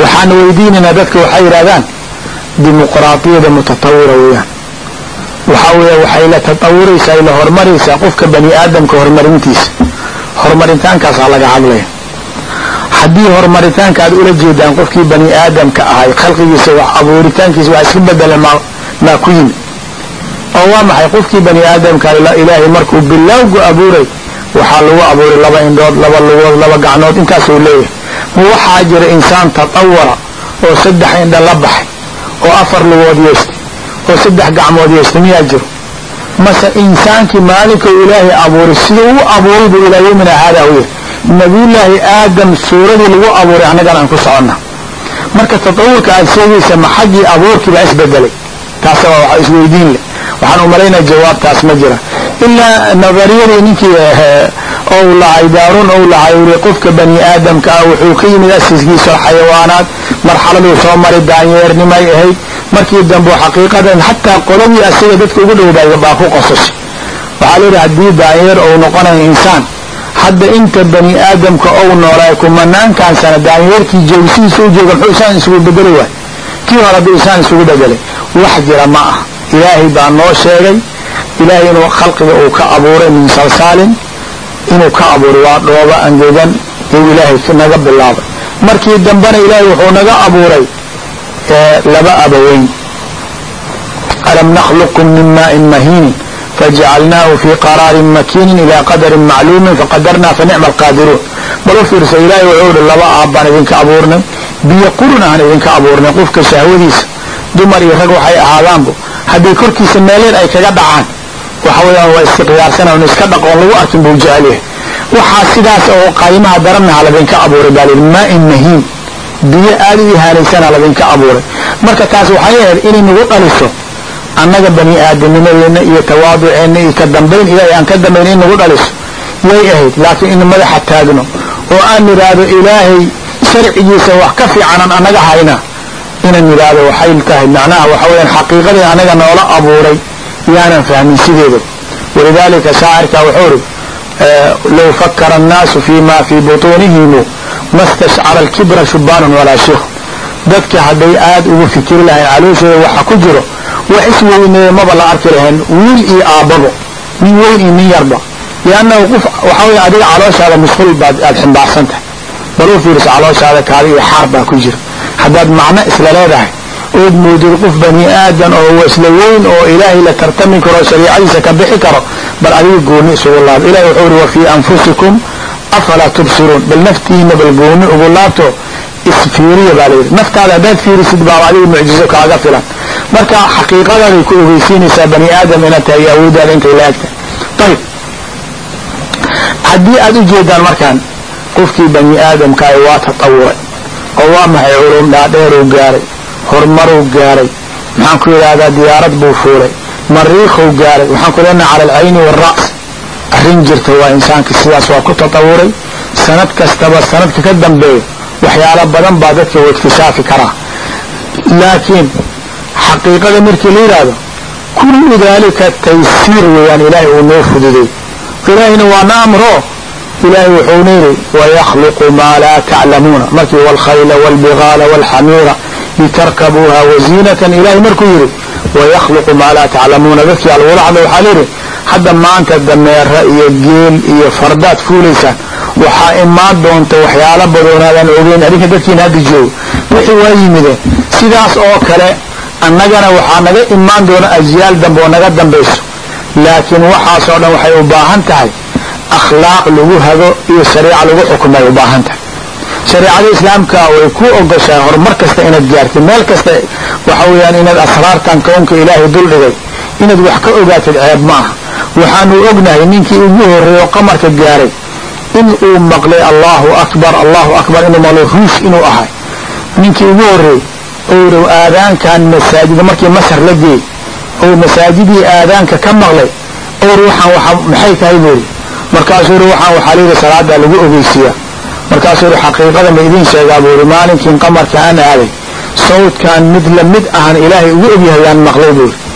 waxaan weydiinaynaa dadka waxay yidhahdaan dimuqraadiyada mutatawira weeyaan waxaa weya waxay la tatawuraysaa ila horumaraysaa qofka bani aadamka horumarintiisa horumaritaankaasaa laga hadlaya. Haddii horumaritaanka aad ula jeedaan qofkii bani aadamka ahay khalqigiisa wax abuuritaankiisa wax iska bedela maa ku yimi oo waa maxay? Qofkii bani aadamka ilaahay markuu bilowgu abuuray waxaa lagu abuuray laba indhood laba lugood laba gacnood intaasuu leeyahay. Waxaa jira insaan tatawara oo saddex indha la baxay oo afar lugood yeestay oo saddex gacmood yeestay miyaa jiro. Mase insaankii maalinka ilaahay abuuray siduu u abuuray buu ilaa yomina haadaa u yahay nabiyullaahi aadam suuradii lagu abuuray annagan aan ku soconna. Marka tatawurka aad sheegaysa ma xaggii abuurkii baa isbedelay. Taasaba waxa isweydiin leh. Waxaan u malaynaya jawaabtaas ma jira. Ilaa nadariyadii ninkii ou lahay daarun ou lahay uri qofka bani aadamka ah wuxuu ka yimid asiskiisa xayawaanaad. Marxaladuu soo maray daanyeernimay ahayd markii dambe xaqiiqadan xataa qoladii asiga dadka ugu dhowdaaya baa ku qosashay waxaa leedahay haddii daanyeer ou noqonayo insaan hadda inta bani aadamka ou noolaay kumanaankan sana daanyeerkii u jooga muxuu isaan isugu bedeli waay? Kii hore hadduu isaan isugu bedelay? Wax jira ma ah ilaahay baa noo sheegay ilaahay inuu khalqiga uu ka abuuray min salsaalin. Inuu ka abuuray waa dhooba angegan yuu ilaahay naga bilaabay. Markii dambena ilaahay wuxuu naga abuuray laba abaweyn. Alam nakhluqkum min maain mahiinin fajacalnaahu fii qaraarin makiinin ilaa qadarin macluumin faqadarnaa fa nicma alqaadiruun bal u fiirsa ilaahay wuxuu ihi laba aab baan idinka abuurnay biyo qurun aan idinka abuurnay qofka shahwadiisa dumar iyo rag waxay ahaadaanbo hadday korkiisa meeleen ay kaga dhacaan waxa weeyaan waa iska qiyaarsanaan iska dhaqoon lagu arkin buu jecel yahay. Waxaa sidaas oo qaymaha darannaha ladinka abuuray baa lihi maain mahiin biyo aada u ihaanaysana ladinka abuuray marka taas waxay ahayd inay nagu dhaliso annaga bani aadamnimadeena iyo tawaaduceena iyo ka dambayn ilaahay aan ka dambayn in nagu dhaliso way ahayd. Laakiin in madaxa taagno oo aan nidhaahdo ilaahay sharcigiisa wax ka fiicanan annaga hayna inaan nidhaahdo waxay tahay macnaha waxa weyaan xaqiiqadii anaga noola abuuray yaanan fahmin sideeda walidaalika shaacirka wuxuu ri low fakara annaasu fi ma fii butuunihimu ma stashcara alkibra shubaanan walaa shikh dadka hadday aada ugu fikiri lahayn calooshooda waxa ku jiro wax isweyneeya maba la arki lahayn wiil iyo aabbabo nin weyn iyo nin yarba. Liannahu qof waxa wey adiga calooshaada musqul baad aada ximbaarsan tahay. Bal u fiiriso calooshaada kaadi iyo xaar baa ku jira. Haddaad macno isla leedahay ood moodid qof bani aadan oo isla weyn oo ilaahay la tartami karo shariicadiisa ka bixi karo bal adiga gooni isugu laab. Ilahi wuxuu uri wa fii anfusikum afalaa tubsiruun bal naftiina bal gooni ugu laabto isfiiriya baa layidhi naftaada haddaad fiirisid baa adiga mucjizo kaaga filan marka xaqiiqadaaday ku ogeysiinaysaa bani aadam inaad tahay iyo awooddaada intay la egtahay ayib haddii aada u jeedaan markaan qofkii bani aadamkaah waa tatawuray oo waa maxay culum dhaadheeruu gaaray horumaruu gaaray maxaan ku yidhaahdaa diyaarad buu fuulay mariikhuu gaaray waxaan ku leenaha cala alcayni arrin jirta waa insaanka sidaas waa ku tatawuray sanad kastaba sanadka ka dambeeya waxyaalo badan baa dadka u iktisaafi karaa laakiin xaqiiqada markii la yidhaahdo kullu daalika taysiir weeyaan ilaahay uu noo fududay. Ilaahayna waa na amro. Ilaahay wuxuuna yidhi wayakhluqu maa laa taclamuuna markii waalkhayla waalbigaala waalxamiira litarkabuuha waziinatan ilaahay markuu yidhi wayakhluqu maa laa taclamuuna dadkii algula hadla waxaa layidhi hadda maanta dameera iyo geel iyo fardaad fuulaysaan waxaa imaan doonta waxyaalo badoonaadaan ogeyn adinka dadkiina hadda joogo. Wixii waa yimideen sidaas oo kale annagana waxaa naga imaan doona ajyaal dambe oo naga dambayso laakiin waxaasoo dhan waxay u baahan tahay akhlaaq lagu hago iyo shariica lagu xukumay u baahan tahay. Shareicada islaamka way ku ogoshahay horumar kasta inaad gaartid meel kasta waxa weeyaan inaad asraartan kownka ilaahay dul dhigay. Inaad wax ka ogaatid ceeb ma aha waxaanu ognahay ninkii ugu horreeyo qamarka gaaray in uu maqlay allahu akbar allahu akbar inuu maqlay ruush inuu ahay. Ninkii ugu horreey ou yidhi aadaankan masaajida markii masar la geey ou masaajidii aadaanka ka maqlay yidhi waxaan maxay tahay buu yidhi? Markaasuu yidhi waxaan waxaa layidhi salaadaa lagu ogeysiiyaa markaasuu yidhi xaqiiqada ma idiin sheegaa buu yidhi maalinkiin qamarka aan aaday sawdkan mid la mid ahan ilaahay ugu ogyahay yaan maqlay buu yidhi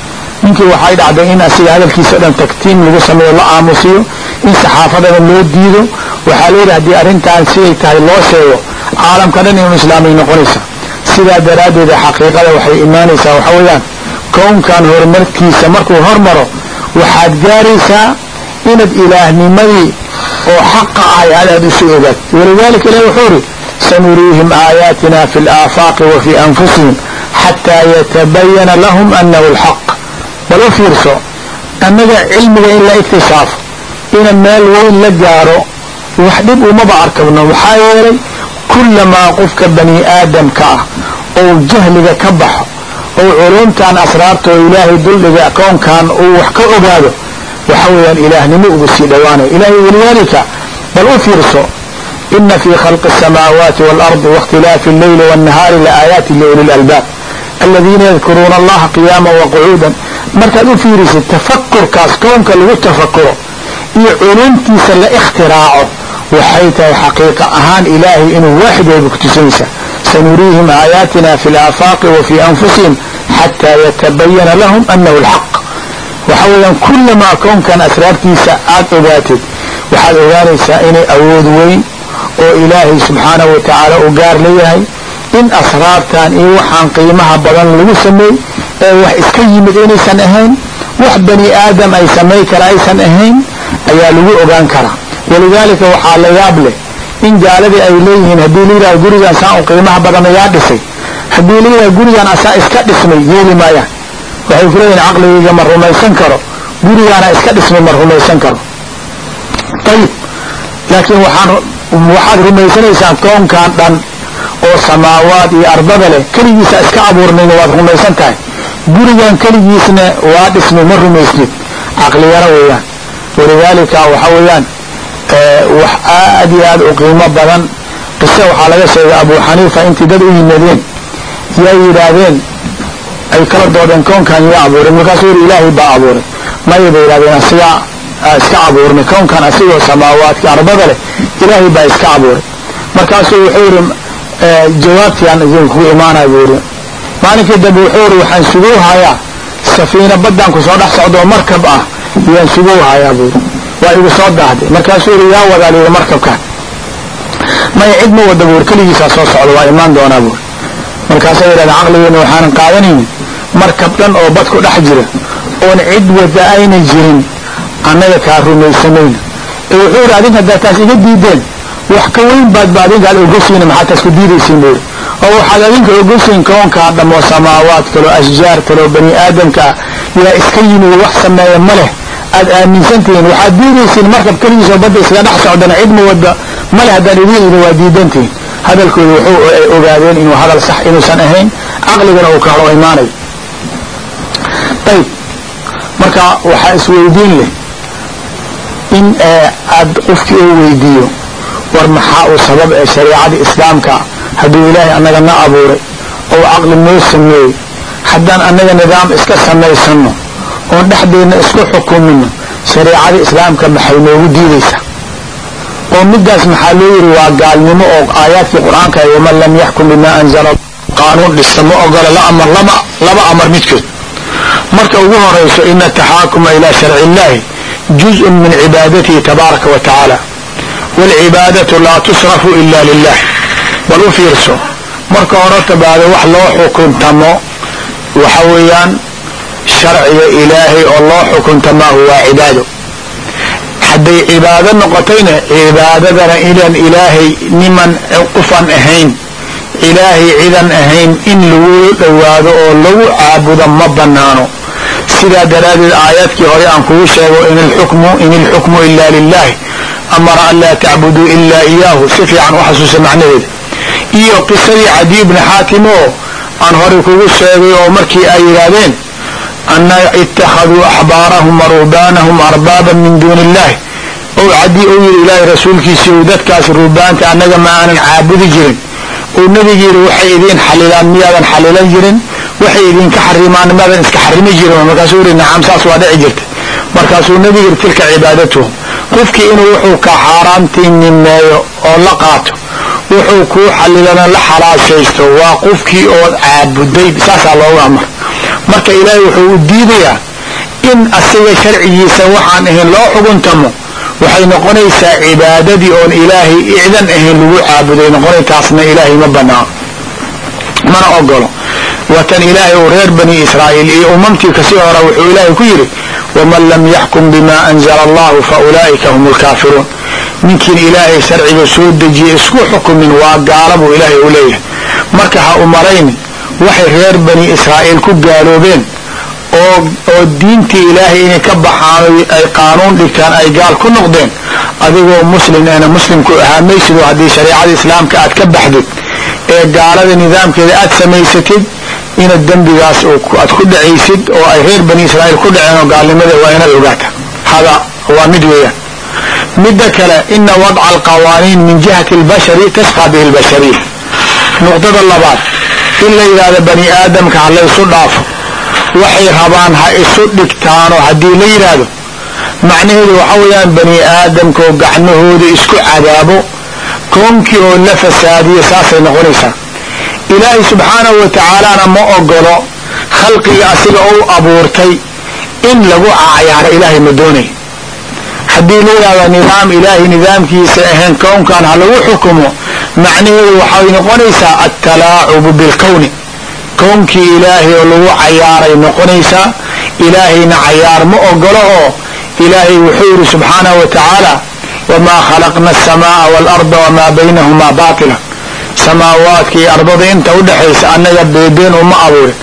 ninkii waxay dhacday in asiga hadalkiisa o dhan tagtiim lagu sameeyo la aamusiyo in saxaafadana loo diido. Waxaa layidhi haddii arrintan siday tahay loo sheego caalamka dhan inuu islaamay noqonaysa. Sidaa daraaddeeda xaqiiqada waxay imaanaysaa waxa weeyaan kownkan horumarkiisa markuu hormaro waxaad gaaraysaa inaad ilaahnimadii oo xaqa ahay adaad isu ogaad. Walidaalika ilahi wuxuu uri sanuriihim aayaatina fi alaafaaqi wa fii anfusihim xataa yatabayana lahum anahu alxaq bal u fiirso annaga cilmiga in la iktisaafo ina meel weyn la gaaro wax dhib umaba arkabno waxaa yeelay kullamaa qofka bani aadamka ah ou jahliga ka baxo ou culumtan asraarta oo ilaahay duldhiga koonkan uu wax ka ogaado waxa weeyaan ilaahnimo ugu sii dhowaanayo ilahay walidaalika bal u fiirso ina fii khalqi الsamaawaati wاlardi waاkhtilaafi اlleyli wالnahaari laaayaati liuli lalbaab aladiina yadkuruuna allaha qiyaama waqucuudan markaad u fiirisid tafakurkaas koonka lagu tafakuro iyo culumtiisa la ikhtiraaco waxay tahay xaqiiqa ahaan ilaahay inuu waaxid wayba ku tusinaysaa sanuriihim aayaatina fi laafaaqi wa fii anfusihim xataa yatabayana lahum anahu alxaq waxa weeyaan kullamaa koonkan asraartiisa aad ogaatid waxaad ogaanaysaa inay awood weyn oo ilaahay subxaanahu wa tacaala uu gaar leeyahay in asraartan iyo waxaan qiimaha badan lagu sameey ee wax iska yimid inaysan ahayn wax bani aadam ay samay kara aysan ahayn ayaa lagu ogaan karaa walidaalika waxaa la yaab leh in gaaladii ay leeyihiin haddii la yidhaha gurigan saa u qiimaha badan ayaa dhisay haddii la yidhaha gurigan asaa iska dhismay yeeli maayaan. Waxay ku leeyihiin caqligayga ma rumaysan karo gurigaana iska dhismay ma rumaysan karo. Ayib laakiin waxaan waxaad rumaysanaysaa koonkan dhan oo samaawaad iyo ardada leh keligiisa iska abuurnayna waad rumaysan tahay. Gurigan keligiisna waa dhismay ma rumaysnid. Caqliyaro weeyaan. Walidaalika waxa weeyaan wax aad iyo aad u qiimo badan. Qise waxaa laga sheegay abu xaniifa intii dad u yimaadeen yaa yidhaahdeen ay kala doodeen koonkan yaa abuuray. Markaasuu yidhi ilaahay baa abuuray. Maya bay yidhahdeen asigaa iska abuurnay koonkan asigoo samaawaadka ardada leh ilaahay baa iska abuuray. Markaasuu wuxuu yidhi jawaabtiaan idinku imaanaya buu yidhi. Maalinkii dambe wuxuu yidhi waxaan suguu hayaa. Safiina baddaan ku soo dhex socdoo markab ah yaan suguu hayaa buu yidhi. Waa igu soo daahday. Markaasuu yidhi yaa wadaa layidhi markabkaan maya cid ma wada buur keligiisaa soo socda waa imaan doonaa buur markaasaa yidhahda waxaanan qaadanaynin markab dhan oo bad ku dhex jira oon cid wada ayna jirin annaga kaa rumaysamayna ee wuxuu yidhi adinka haddaa taas iga diideen wax ka weyn baad ba adinka ad ogosiina maxaa taas ku diidaysiin buuri oo waxaad adinka ogosiin koonkaa dhammoo samaawaad kaloo ashjaar kaloo bani aadamka ah yaa iska yimid wax sameeya ma leh. Aad aaminsantihiin waxaad diidaysiin markab keligiisoo badda iskaga dhex socdana cid ma wada male haddaan idiin waa diidantihiin. Hadalkooda wuxuu ogaadeen inuu hadal sax inuusan ahayn caqligana uu ka hor imaanayo ayb marka waxaa isweydiin leh in aad qofkii oo weydiiyo war maxaa uu sabab ee shareicada islaamka? Hadduu ilaahay annaga na abuuray oo caqli noo sameeyey haddaan annaga nidaam iska samaysano oon dhexdeenna isku xukumino shareicada islaamka maxay noogu diidaysaa? Oo midaas maxaa loo yidhi waa gaalnimo oo aayaadkii qur'aanka waman lam yaxkum bimaa anzala qaanuun dhista ma ogola la amar laba amar midkood. Marka ugu horayso ina ataxaakuma ilaa sharci illahi juzءun min cibaadatihi tabaaraka wa tacaala wاlcibaadatu laa tusrafu ila lilah bal u fiirso marka hore tabaada wax loo xukuntamo waxa weeyaan sharciga ilaahay oo loo xukuntamaahu waa cibaado hadday cibaado noqotayna cibaadadana inaan ilaahay niman qufan ahayn ilaahay cidan ahayn in lagu dhowaado oo lagu caabudo ma banaano sidaa daraaddeed aayaadkii hore aan kugu sheego in ilxukmu in ilxukmu ila lilahi amara an laa tacbuduu ila iyaahu si fiican u xasuusa macnaheeda iyo qisadii cadiy bni xaakim oo aan hore kugu sheegay oo markii ay yidhaahdeen ana ittakhaduu axbaarahum wa ruhbaanahum arbaaban min duuni illahi ou cadi ou yidhi ilaahay rasuulkiisii u dadkaas ruhbaanta annaga ma aanan caabudi jirin uu nabigu yidhi waxay idiin xalilaan miyaadan xalilan jirin waxay idinka xarimaan miyaadan iska xarimi jirin markaasuu yidhi nacam saas waa dhici jirta markaasuu nabigu yidhi tilka cibaadatuhum qofkii inuu wuxuu ka xaaraantinimeeyo oo la qaato wuxuu kuu xalilana la xalaashaysto. Waa qofkii ood caabuday saasaa loogu amar. Marka ilaahay wuxuu u diidayaa in asiga sharcigiisa waxaan ahayn loo xuguntamo waxay noqonaysaa cibaadadii oon ilaahay icdan ahayn lagu caabuday. Noqonay taasna ilaahay ma banaano mana ogolo watan ilaahay uu reer bani israa'iil iyo umamtii ka sii hora wuxuu ilaahay ku yidhi waman lam yaxkum bima anzala allahu fa ulaa'ika hum lkaafiruun ninkiin ilaahay sharciga soo dejiye isku xukumin waa gaala buu ilaahay u leeyahay. Marka ha u marayni waxay reer bani israa'iil ku gaaloobeen oo diintii ilaahay inay ka baxaan ay qaanuun dhigtaan ay gaal ku noqdeen. Adigoo muslim eena muslimku ahaa maysido haddii shareicada islaamka aad ka baxdid ee gaalada nidaamkeeda aad samaysatid inaad dembigaas aad ku dhacaysid oo ay reer bani israa'iil ku dhaceen oo gaalnimada waa inaad ogaata. Hada waa mid weeyaan. Midda kale ina wadca alqawaaniin min jihati albashari tasqaa bihi albashariya nuqdada labaad in la yidhahdo bani aadamka ha laysu dhaafo. Waxay rabaan ha isu dhigtaano haddii la yidhaahdo. Macnaheedu waxa weeyaan bani aadamka oo gacmahooda isku cadaabo koonkii oo la fasaadiyo saasay noqonaysaa ilaahay subxaanahu wa tacaalana ma ogolo khalqiga asiga ou abuurtay in lagu cayaaro ilaahay ma doonay. Haddii la yidhahdo nidaam ilaahay nidaamkiisa ahayn kownkan ha lagu xukumo macnaheedu waxay noqonaysaa altalaacubu bilkowni kownkii ilaahay oo lagu cayaaray noqonaysaa ilaahayna cayaar ma ogolo oo ilaahay wuxuu yidhi subxaanahu wa tacaala wamaa khalaqna aلsamaaa waalarda wamaa baynahumaa baatila samaawaadka iyo ardada inta udhexaysa annaga beebeen uma abuurin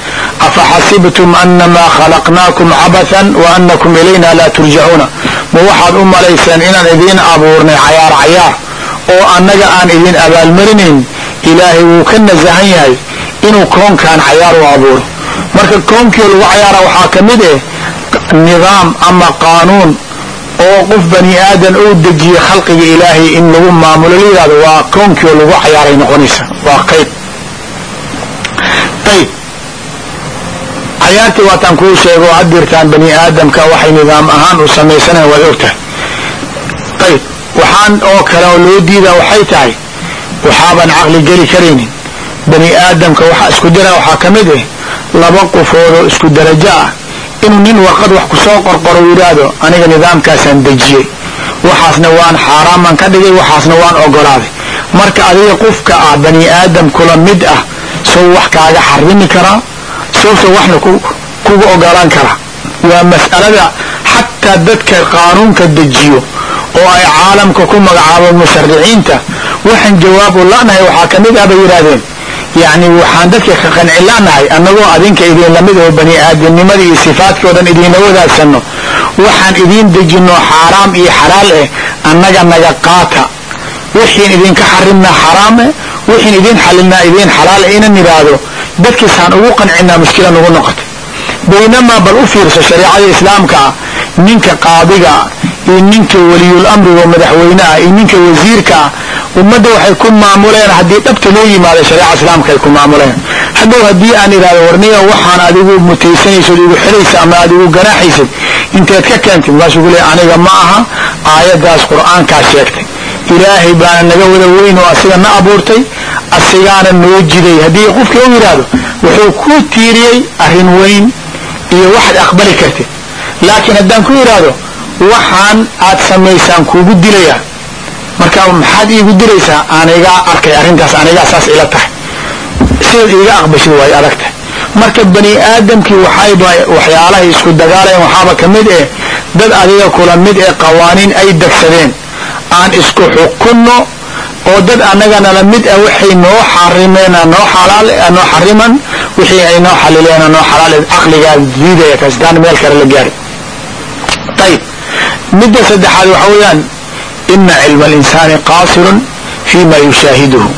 afa xasibtum anamaa khalaqnaakum cabathan wa anakum ilayna laa turjacuuna. Ma waxaad u malayseen inaan idiin abuurnay cayaar cayaar oo annaga aan idin abaalmarinayn? Ilaahay wuu ka nasahan yahay inuu koonkan cayaar u abuuro. Marka koonkii lagu cayaara waxaa ka mid eh nidaam ama qaanuun oo qof bani aadan uu dejiye khalqiga ilaahay in lagu maamulo la yidhahdo waa koonkii oo lagu cayaaray noqonaysa. Waa qayb. Ayb cayaartii waataan kuu sheego had dirtaan bani aadamka waxay nidaam ahaan u samaysanayan waad ogtahay. Ayb waxaan oo kale oo loo diidaa waxay tahay waxaaban caqli geli karaynin. Bani aadamka waxa isku dira waxaa ka mid ah laba qofoodoo isku darajo ah inuu nin warqad wax ku soo qorqoro yidhaahdo aniga nidaamkaasaan dejiyey. Waxaasna waan xaaraaman ka dhigay waxaasna waan ogolaaday. Marka adiga qofka ah bani aadam kula mid ah sow wax kaaga xarimi karaa? Sowse waxna kuga ogolaan karaa? Waa mas'alada xataa dadka qaanuunka dejiyo oo ay caalamka ku magacaabeen mushariciinta waxaan jawaab u la'nahay waxaa ka mid ah bay yidhaahdeen yacni waxaan dadka ka qanci la'nahay annagoo adinka idin la mid oo bani aadamnimada iyo sifaadkii o dhan idiinla wadaagsanno. Waxaan idiin dejinno xaaraam iyo xalaal eh annaga naga qaata. Wixiin idinka xarimnaa xaraame wixiin idin xalilnaa idiin xalaal eh inan idhaahdo dadkiisaan ugu qancinaa mushkila nugu noqotay. Baynamaa bal u fiirso shareecada islaamka ah ninka qaadiga iyo ninka waliyul amriga oo madaxweyneah iyo ninka wasiirka ah ummadda waxay ku maamuleen haddii dhabta loo yimaado shareeca islaamka ay ku maamuleen. Hadhow haddii aan idhahdo warniya waxaan adigu mutaysanaysid igu xiraysa ama aad igu ganaaxaysid inteed ka keentid maasuu ku leey aniga ma aha aayaddaas qur'aankaa sheegtay. Ilaahay baana naga wada weyn oo asiga na abuurtay asigaana noo jiday. Haddii qofkii u yidhaahdo wuxuu ku tiiriyey arrin weyn iyo waxaad aqbali kartid. Laakiin haddaan ku yidhaahdo waxaan aad samaysaan kuugu dilaya marka maxaad iigu dilaysaa anigaa arkay arrintaas anigaa saas ila tahay. Sidaad iiga aqbashid way adag tahay marka bani aadamkii waxayba waxyaalahay isku dagaalayan waxaaba ka mid eh dad adiga kula mid ee qawaaniin ay degsadeen aan isku xukunno oo dad annagana mid ah waxay noo xarimeen noo xalaal noo xariman wixii ay noo xalileen noo xalaal caqligaa diidaya kasdaan meel kale la gaari. Ayib midda saddexaad waxa weeyaan ina cilma alinsaani qaasirun fi ma yushaahiduhu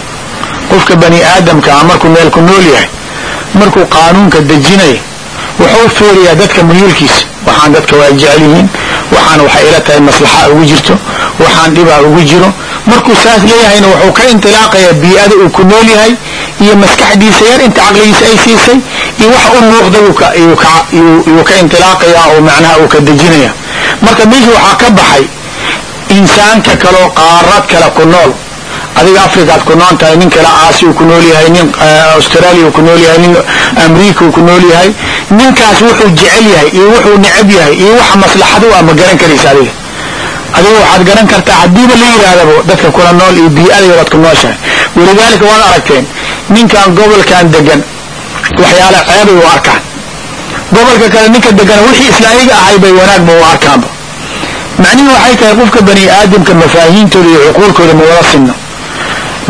qofka bani aadamka ah markuu meel ku nool yahay markuu qaanuunka dejinaya wuxuu fiiriyaa dadka muyuulkiisa waxaan dadka waa jecel yihiin waxaan waxay ila tahay maslaxa ugu jirto waxaan dhibaa ugu jiro markuu saas leeyahayna wuxuu ka intilaaqayaa bii-ada uu ku nool yahay iyo maskaxdiisa yar inta caqligiisa ay siisay iyo wax u muuqda yuu ka intilaaqayaa oo macnaha uu ka dejinaya marka meesha waxaa ka baxay insaanka kaloo qaarad kale ku nool. Adiga africaad ku nool tahay nin kale aasi uu ku nool yahay nin australia uu ku nool yahay nin america uu ku nool yahay. Ninkaas wuxuu jecel yahay iyo wuxuu necab yahay iyo waxa maslaxad u ah ma garan karaysa adiga. Adiga waxaad garan kartaa haddiiba la yidhaahdabo dadka kula nool iyo bii-ada waad ku nooshahay. Walidaalika waad aragteen ninkan gobolkan degan waxyaala ceebay u arkaan. Gobolka kale ninka degan wixii islaamiga ahay bay wanaagba u arkaanba macnihi waxay tahay qofka bani aadamka mafaahiintooda iyo cuquulkooda ma wada sinno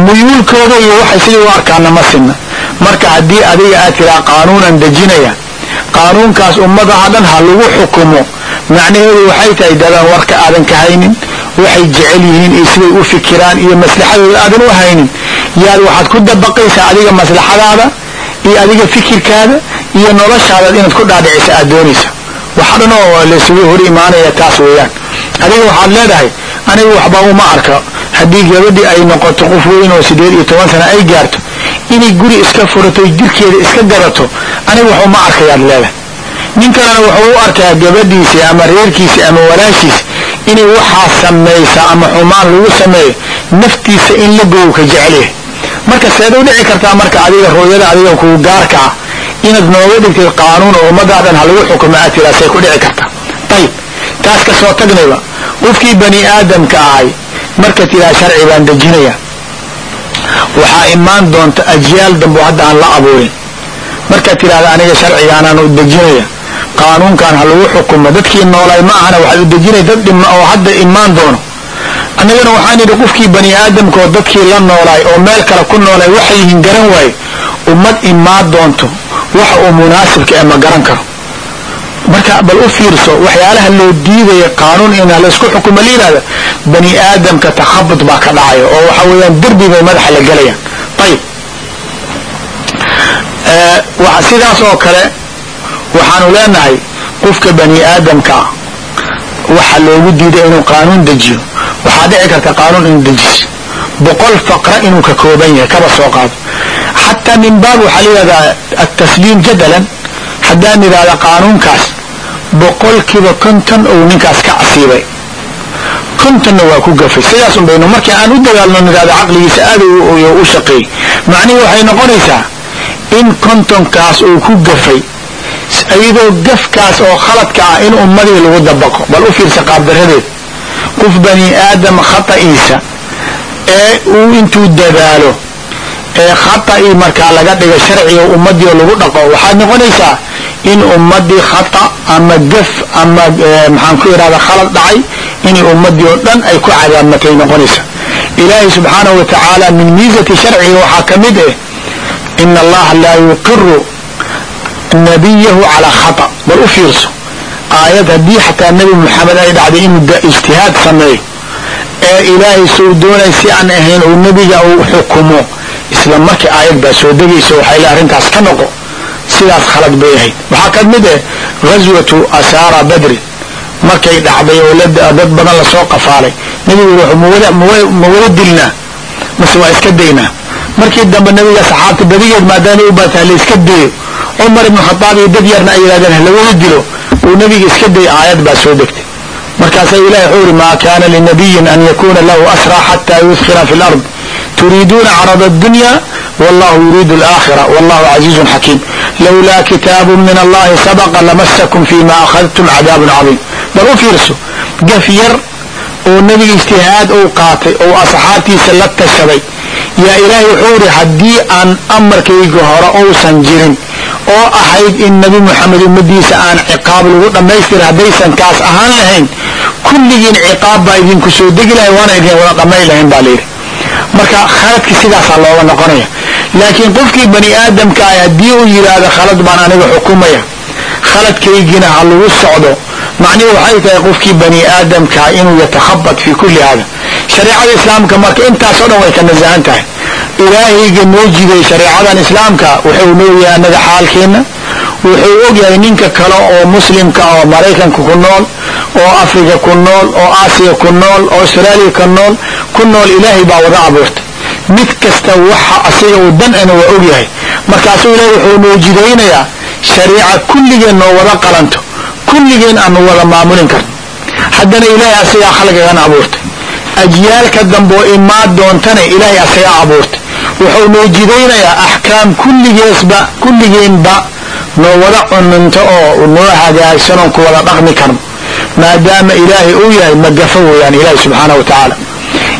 muyuulkooda iyo waxay sidai u arkaana ma sinna. Marka haddii adiga aad tiraa qaanuunan dejinaya qaanuunkaas ummadaha dhan ha lagu xukumo. Macnaheedu waxay tahay dadaan warka aadan ka haynin waxay jecel yihiin iyo siday u fikiraan iyo maslaxadooda aadan u haynin. Yaad waxaad ku dabaqaysaa adiga maslaxadaada iyo adiga fikirkaada iyo noloshaadaad inaad ku dhaadhicisa aad doonaysa waxa dhan oo laysugu hor imaanaya taas weeyaan adiga waxaad leedahay aniga waxba uma arka haddii gabadhii ay noqoto qof weyn oo sideed iyo toban sana ay gaarto inay guri iska furato jirkeeda iska gadato aniga wax uma arkayaad leedahay. Nin kalena wuxuu u arkaa gabadhiisi ama reerkiisi ama walaashiisi inay waxaa samaysa ama xumaan lagu sameeyo naftiisa in la gow ka jecelyahay marka seed u dhici kartaa marka adiga rooyada adiga kuu gaarka ah inaad nooga dhigtid qaanuun oo ummadaadan ha lagu xukumo aad tiraa say ku dhici kartaa. Ayib taas ka soo tagnayba qofkii bani aadamka ahay marka tiraa sharci baan dejinaya waxaa imaan doonta ajyaal dambo hadda aan la abuurin. Markaad tidhahda aniga sharcigaanaan u dejinaya qaanuunkan ha lagu xukumo. Dadkii noolay ma ahana waxaad u dejinaya dad dhima oo hadda imaan doono. Annagana waxaan idhi qofkii bani aadamkaoo dadkii la noolaay oo meel kale ku noolay waxay yihiin garan waaye. Ummad imaan doonto waxa uu munaasibka ee ma garan karo marka bal u fiirso waxyaalaha loo diidaya qaanuun in laysku xukumo la yihahda bani aadamka takhabud baa ka dhacaya oo waxa weeyaan derbi bay madaxa la gelayaan ayib sidaas oo kale waxaanu leenahay qofka bani aadamkaa waxa loogu diiday inuu qaanuun dejiyo. Waxaa dhici karta qaanuun inuu dejiso boqol faqra inuu ka kooban yahay kaba soo qaado. Xataa min baab waxaa layihahdaa atasliim jadalan haddaan idhahda qaanuunkaas boqolkiiba konton ou ninkaas ka casiibay. Kontonna waa ku gafay. Sidaas un baynu markii aan u dagaalno nidhahda caqligiisa aad u shaqeey. Macnihii waxay noqonaysaa in kontonkaas uu ku gafay iyadoo gafkaas oo khaladka ah in ummadii lagu dabaqo. Bal u fiirsa qaabdaradeed qof bani aadam khata'iisa ee uu intuu dadaalo ee khata'ii markaa laga dhiga sharciga ummadii oo lagu dhaqo waxaad noqonaysaa in ummadii khata ama gaf ama maxaan ku idhahda khalad dhacay inay ummadii oo dhan ay ku cadaabmatay noqonaysa. Ilaahay subxaanahu wa tacaala min miisati sharciga waxaa ka mid ah ina allaha laa yuqiru nabiyahu calaa khata. Bal u fiirso aayad haddii xataa nebi moxamed ay dhacday inuu ijtihaad sameeyo ee ilaahay sou doonay si aan ahayn uu nebiga uu xukumo isla markii aayad baa soo degaysa waxay le arrintaas ka noqo sidaas khalad bay ahayd. Waxaa ka mid ah ghaswatu asaara badri. Markay dhacday oo dad badan la soo qafaalay. Nebigu wuxuu ma wada dilnaa mase waa iska daynaa. Markii dambe nebiga saxaabta badigeed maadaama u baataha la iska dayo cumar ibnu khadaab iyo dad yarna ay yidhahdeen halawada dilo. Uu nebiga iska day aayad baa soo degtay. Markaasaa ilahi wuxuu yidhi maa kaana linabiyin an yakuna lahu asra xataa yudkira fi lard. Turiiduuna carada addunya wallahu yuriidu alaakhira wallahu casiizun xakiim lawlaa kitaabu min allahi sabaqa lamasakum fima akhadtum cadaabun cadiim bal u fiirso gaf yar oo nebiga ijtihaad uu qaatay oo asxaabtiisa la tashaday yaa ilaahay wuxuu yidhi haddii aan amarkayga hore uusan jirin oo ahayd in nebi moxamed ummadiisa aan ciqaab lagu dhammaystira haddaysan kaas ahaan lahayn kulligiin ciqaab baa idinku soo degi lahay waana idin wada dhammayn lahayn baa layidhi marka khaladki sidaasaa looga noqonaya laakiin qofkii bani aadamka ah haddii uu yidhaahdo khalad baan aniga xukumaya khaladkaygina ha lagu socdo. Macnihi waxay tahay qofkii bani aadamkaa inuu yatakhabat fi kulli hada shareecada islaamka marka intaasoo dhan way ka nasahan tahay. Ilaahayga noo jiday shareecadan islaamka wuxuu nooyahay annaga xaalkeenna. Wuxuu ogyahay ninka kale oo muslimka oo maraykanka ku nool oo africa ku nool oo aasiya ku nool oo austraaliya ka nool ku nool ilaahay baa wada abuurtay mid kasta waxa asiga uu dan-ana waa ogyahay markaasuu ilaahay wuxuu noo jidaynayaa shariica kulligeen wada qalanto kulligeen aanu wada maamulin karno. Haddana ilaahay asigaa khalqigan abuurtay. Ajyaalka dambe oo imaa doontana ilaahay asagaa abuurtay. Wuxuu noo jidaynayaa axkaam kulligeesba kulligeenba noo wada cununto oo noo hagaagsanoo ku wada dhaqmi karno. Maadaama ilaahay uu yahay magafo weeyaan ilaahay subxaana wa tacaala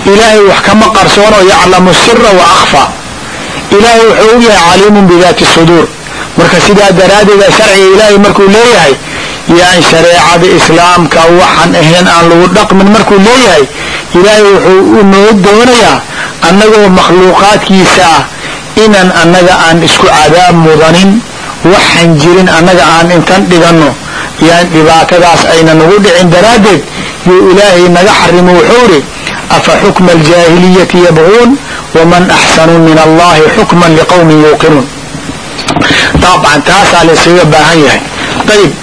ilaahay wax kama qarsoono yaclamu sira wa akhfa. Ilaahay wuxuu u yahay caliimun bidaati suduur. Marka sidaa daraaddeeda sharciga ilaahay markuu leeyahay yaan shareecada islaamka waxaan ahayn aan lagu dhaqmin markuu leeyahay ilaahay wuxuu noo doonayaa annagoo makhluuqaadkiisa ah inaan annaga aan isku cadaab mudanin waxaan jirin annaga aan intan dhiganno. Yaan dhibaatadaas ayna nagu dhicin daraaddeed yuu ilaahay naga xarimo wuxuu idhi afa xukma aljaahiliyati yabquun waman axsanu min allahi xukman liqowmin yuuqinuun dabcan taasaa la yskaga baahan yahay ayib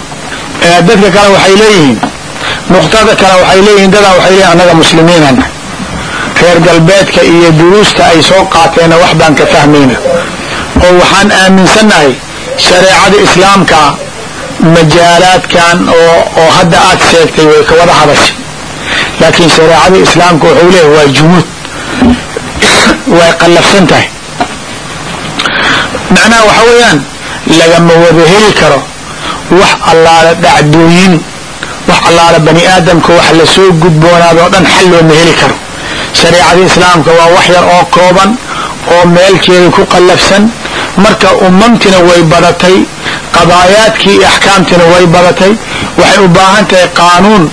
dadka kale waxay leeyihiin nuqtada kale waxay leeyihiin dadaa waxay leeyihiin annaga muslimiinana reer galbeedka iyo duruusta ay soo qaateenna wax baan ka fahmayna oo waxaan aaminsannahay shareecada islaamka majaalaadkan oo oo hadda aad sheegtay way ka wada hadashay laakiin shareecada islaamka wuxuu leeyahy waa jumuud way qallafsan tahay. Macnaha waxa weeyaan lagama wada heli karo wax allaala dhacdooyin wax allaala bani aadamka wax la soo gudboonaado o dhan xal looma heli karo. Shareecada islaamka waa wax yar oo kooban oo meelkeeda ku qallafsan. Marka umamtina way badatay qadaayaadkii iyo axkaamtina way badatay. Waxay u baahan tahay qaanuun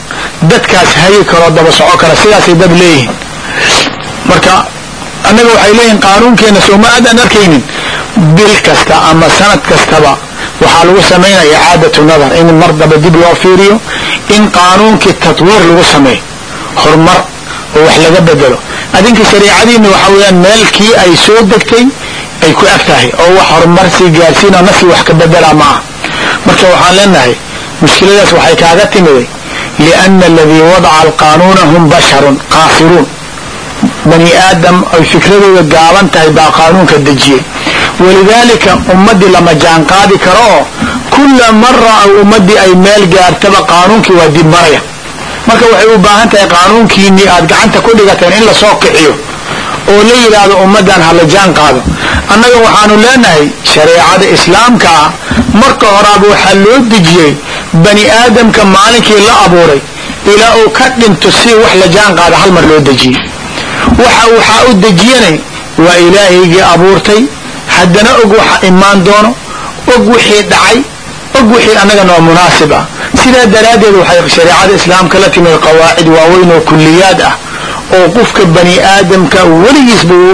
dadkaas hagi karoo daba soco kara sidaasay dad leeyihiin. Marka annaga waxay leeyihiin qaanuunkeenna sooma aadaan arkaynin. Bil kasta ama sanad kastaba waxaa lagu samaynaya icaadatu nadar in mar daba dib loo fiiriyo in qaanuunkii tatwiir lagu sameeyo horumar oo wax laga bedelo adinka shareicadiina waxa weeyaan meelkii ay soo degtay ay ku ag tahay oo wax horumar sii gaarsiinoo nafsi wax ka bedela ma ah marka waxaan leenahay mushkiladaas waxay kaaga timiday liana aladii wadaca alqaanuuna hum basharun qaasiruun bani aadam ay fikradooda gaaban tahay baa qaanuunka dejiyey walidaalika ummaddii lama jaanqaadi karo oo kula mara aw ummaddii ay meel gaartaba qaanuunkii waa dib maraya marka waxay u baahan tahay qaanuunkiinii aad gacanta ku dhigateen in la soo kiciyo oo la yidhaahdo ummaddan hala jaan qaado annaga waxaanu leenahay shareecada islaamka ah marka horaaba waxaa loo dejiyey bani aadamka maalinkii la abuuray ilaa uu ka dhinto si wax la jaan qaada hal mar loo dejiyey waxa waxaa u dejiyanay waa ilaahaygii abuurtay. Haddana og waxa imaan doono og wixii dhacay og wixii annaga noo munaasib ah. Sidaa daraaddeed waxay shareecada islaamka la timid qawaacid waaweyn oo kulliyaad ah oo qofka bani aadamka weligiisba